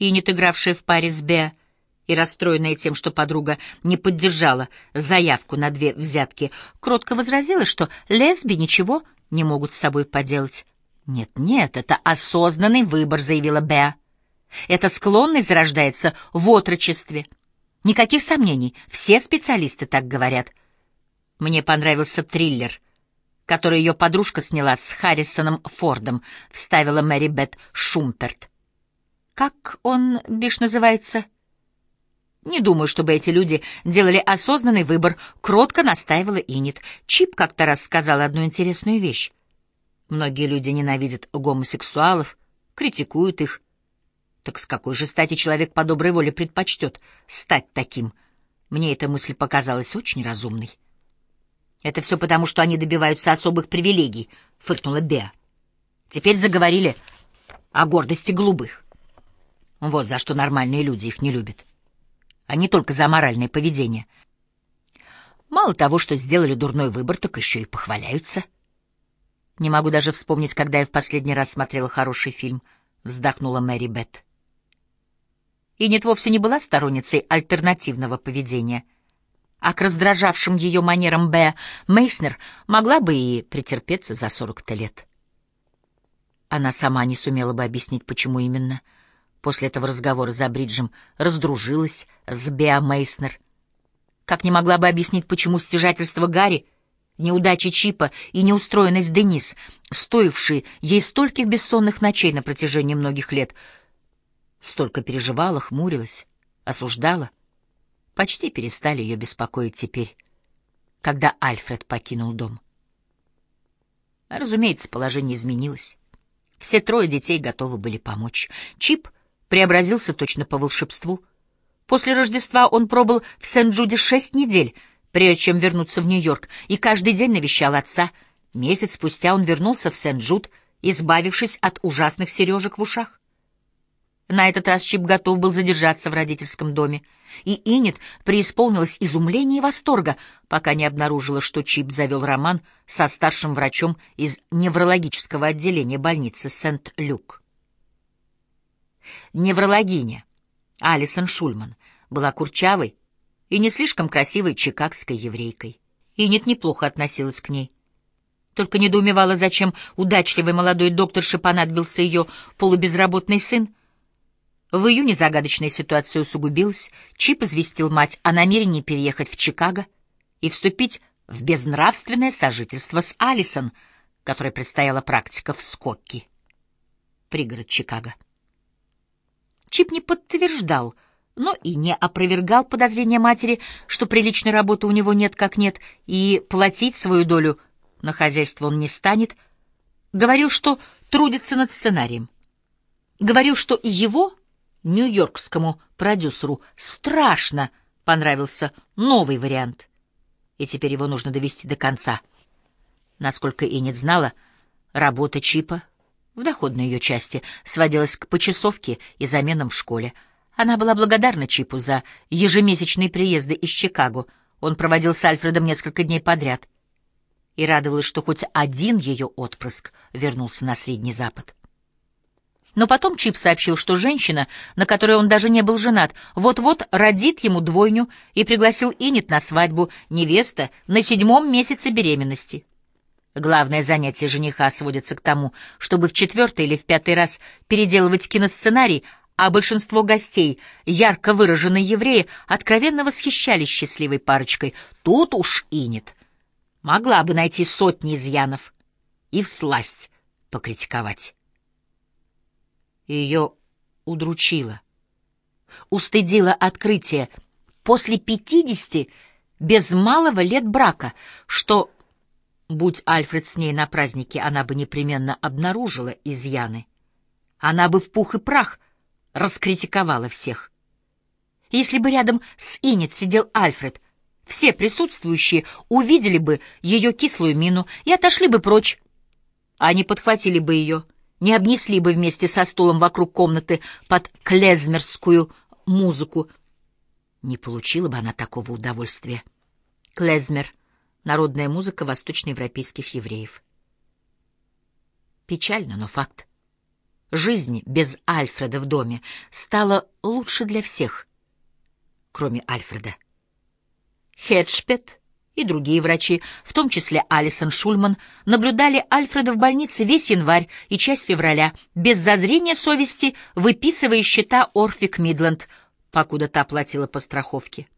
Инет, игравшая в паре с Беа, и расстроенная тем, что подруга не поддержала заявку на две взятки, кротко возразила, что лесби ничего не могут с собой поделать. «Нет-нет, это осознанный выбор», — заявила Беа. «Эта склонность зарождается в отрочестве. Никаких сомнений, все специалисты так говорят». Мне понравился триллер, который ее подружка сняла с Харрисоном Фордом, вставила Мэри Бет Шумперт. «Как он, бишь, называется?» Не думаю, чтобы эти люди делали осознанный выбор, кротко настаивала Инит. Чип как-то раз сказал одну интересную вещь. Многие люди ненавидят гомосексуалов, критикуют их. Так с какой же стати человек по доброй воле предпочтет стать таким? Мне эта мысль показалась очень разумной. Это все потому, что они добиваются особых привилегий, фыркнула Беа. Теперь заговорили о гордости голубых. Вот за что нормальные люди их не любят а не только за моральное поведение. Мало того, что сделали дурной выбор, так еще и похваляются. Не могу даже вспомнить, когда я в последний раз смотрела хороший фильм, вздохнула Мэри Бет. И нет вовсе не была сторонницей альтернативного поведения. А к раздражавшим ее манерам Б. Мейснер могла бы и претерпеться за сорок-то лет. Она сама не сумела бы объяснить, почему именно — После этого разговора за бриджем раздружилась с Беа Мейснер. Как не могла бы объяснить, почему стяжательство Гарри, неудачи Чипа и неустроенность Денис, стоившие ей стольких бессонных ночей на протяжении многих лет, столько переживала, хмурилась, осуждала, почти перестали ее беспокоить теперь, когда Альфред покинул дом. Разумеется, положение изменилось. Все трое детей готовы были помочь. Чип — преобразился точно по волшебству. После Рождества он пробыл в Сент-Джуде шесть недель, прежде чем вернуться в Нью-Йорк, и каждый день навещал отца. Месяц спустя он вернулся в Сент-Джуд, избавившись от ужасных сережек в ушах. На этот раз Чип готов был задержаться в родительском доме, и Инет преисполнилась изумления и восторга, пока не обнаружила, что Чип завел роман со старшим врачом из неврологического отделения больницы Сент-Люк. Неврологиня Алисон Шульман была курчавой и не слишком красивой чикагской еврейкой. И нет неплохо относилась к ней. Только недоумевала, зачем удачливый молодой докторше понадобился ее полубезработный сын. В июне загадочная ситуация усугубилась. Чип известил мать о намерении переехать в Чикаго и вступить в безнравственное сожительство с Алисон, которой предстояла практика в Скокки, пригород Чикаго. Чип не подтверждал, но и не опровергал подозрения матери, что приличной работы у него нет как нет, и платить свою долю на хозяйство он не станет. Говорил, что трудится над сценарием. Говорил, что его, нью-йоркскому продюсеру, страшно понравился новый вариант, и теперь его нужно довести до конца. Насколько Иннет знала, работа Чипа в доходной ее части сводилась к почасовке и заменам в школе. Она была благодарна Чипу за ежемесячные приезды из Чикаго. Он проводил с Альфредом несколько дней подряд. И радовалась, что хоть один ее отпрыск вернулся на Средний Запад. Но потом Чип сообщил, что женщина, на которой он даже не был женат, вот-вот родит ему двойню и пригласил Инет на свадьбу невеста на седьмом месяце беременности. Главное занятие жениха сводится к тому, чтобы в четвертый или в пятый раз переделывать киносценарий, а большинство гостей, ярко выраженные евреи, откровенно восхищались счастливой парочкой. Тут уж Инет. Могла бы найти сотни изъянов и всласть покритиковать. Ее удручило, устыдило открытие после пятидесяти без малого лет брака, что Будь Альфред с ней на празднике, она бы непременно обнаружила изъяны. Она бы в пух и прах раскритиковала всех. Если бы рядом с Инет сидел Альфред, все присутствующие увидели бы ее кислую мину и отошли бы прочь. Они подхватили бы ее, не обнесли бы вместе со стулом вокруг комнаты под клезмерскую музыку. Не получила бы она такого удовольствия. Клезмер — народная музыка восточноевропейских евреев. Печально, но факт. Жизнь без Альфреда в доме стала лучше для всех, кроме Альфреда. Хедшпет и другие врачи, в том числе Алисон Шульман, наблюдали Альфреда в больнице весь январь и часть февраля, без зазрения совести, выписывая счета Орфик Мидленд, покуда та платила по страховке.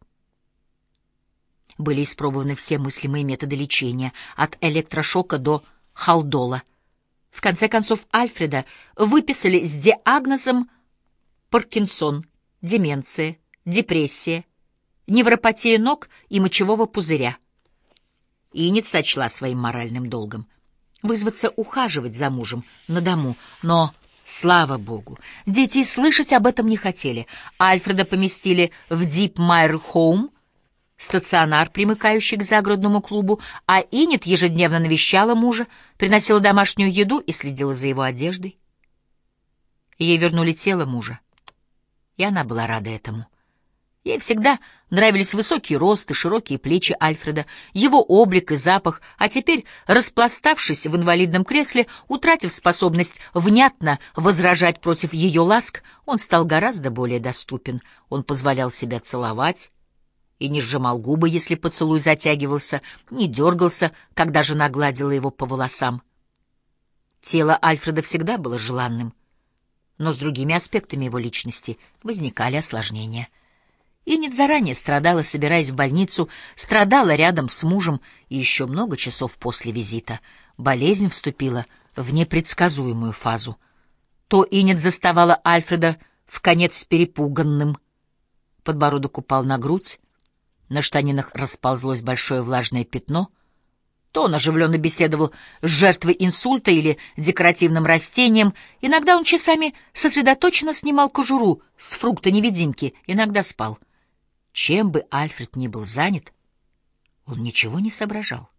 Были испробованы все мыслимые методы лечения, от электрошока до халдола. В конце концов, Альфреда выписали с диагнозом Паркинсон, деменция, депрессия, невропатия ног и мочевого пузыря. Инет сочла своим моральным долгом вызваться ухаживать за мужем на дому, но, слава богу, дети слышать об этом не хотели. Альфреда поместили в Дип Майер Хоум, стационар, примыкающий к загородному клубу, а Инет ежедневно навещала мужа, приносила домашнюю еду и следила за его одеждой. Ей вернули тело мужа, и она была рада этому. Ей всегда нравились высокий рост и широкие плечи Альфреда, его облик и запах, а теперь, распластавшись в инвалидном кресле, утратив способность внятно возражать против ее ласк, он стал гораздо более доступен. Он позволял себя целовать и не сжимал губы, если поцелуй затягивался, не дергался, когда жена гладила его по волосам. Тело Альфреда всегда было желанным, но с другими аспектами его личности возникали осложнения — Инет заранее страдала, собираясь в больницу, страдала рядом с мужем и еще много часов после визита. Болезнь вступила в непредсказуемую фазу. То Инет заставала Альфреда в конец перепуганным. Подбородок упал на грудь, на штанинах расползлось большое влажное пятно. То он оживленно беседовал с жертвой инсульта или декоративным растением. Иногда он часами сосредоточенно снимал кожуру с фрукта-невидимки, иногда спал — чем бы Альфред ни был занят, он ничего не соображал.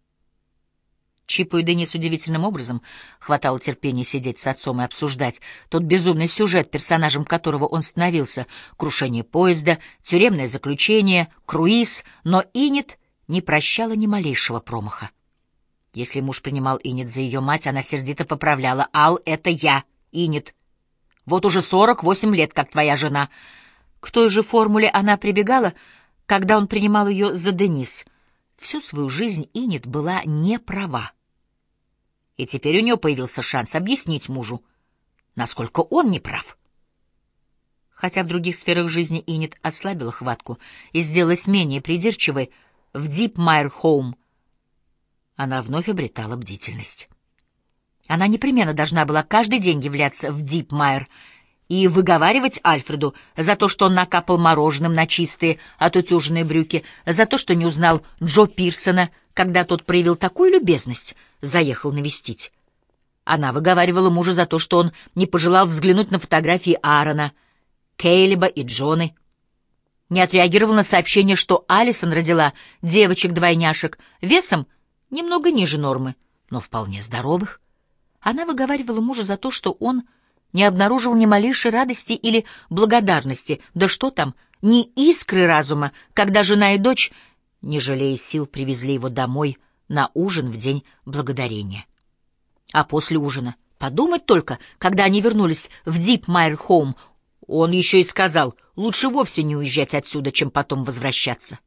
Чипу и Денис удивительным образом хватало терпения сидеть с отцом и обсуждать тот безумный сюжет, персонажем которого он становился, крушение поезда, тюремное заключение, круиз, но Инет не прощала ни малейшего промаха. Если муж принимал Инет за ее мать, она сердито поправляла. «Ал, это я, Инет. Вот уже сорок восемь лет, как твоя жена». К той же формуле она прибегала, когда он принимал ее за Денис. Всю свою жизнь Инет была не права. И теперь у нее появился шанс объяснить мужу, насколько он не прав. Хотя в других сферах жизни Инет ослабила хватку и сделалась менее придирчивой, в Дип Майер Хоум она вновь обретала бдительность. Она непременно должна была каждый день являться в Дип Майер и выговаривать Альфреду за то, что он накапал мороженым на чистые, отутюженные брюки, за то, что не узнал Джо Пирсона, когда тот проявил такую любезность, заехал навестить. Она выговаривала мужа за то, что он не пожелал взглянуть на фотографии Аарона, Кейлиба и Джоны. Не отреагировал на сообщение, что Алисон родила девочек-двойняшек весом немного ниже нормы, но вполне здоровых. Она выговаривала мужа за то, что он не обнаружил ни малейшей радости или благодарности, да что там, ни искры разума, когда жена и дочь, не жалея сил, привезли его домой на ужин в день благодарения. А после ужина, подумать только, когда они вернулись в Дип Майер Хоум, он еще и сказал, лучше вовсе не уезжать отсюда, чем потом возвращаться.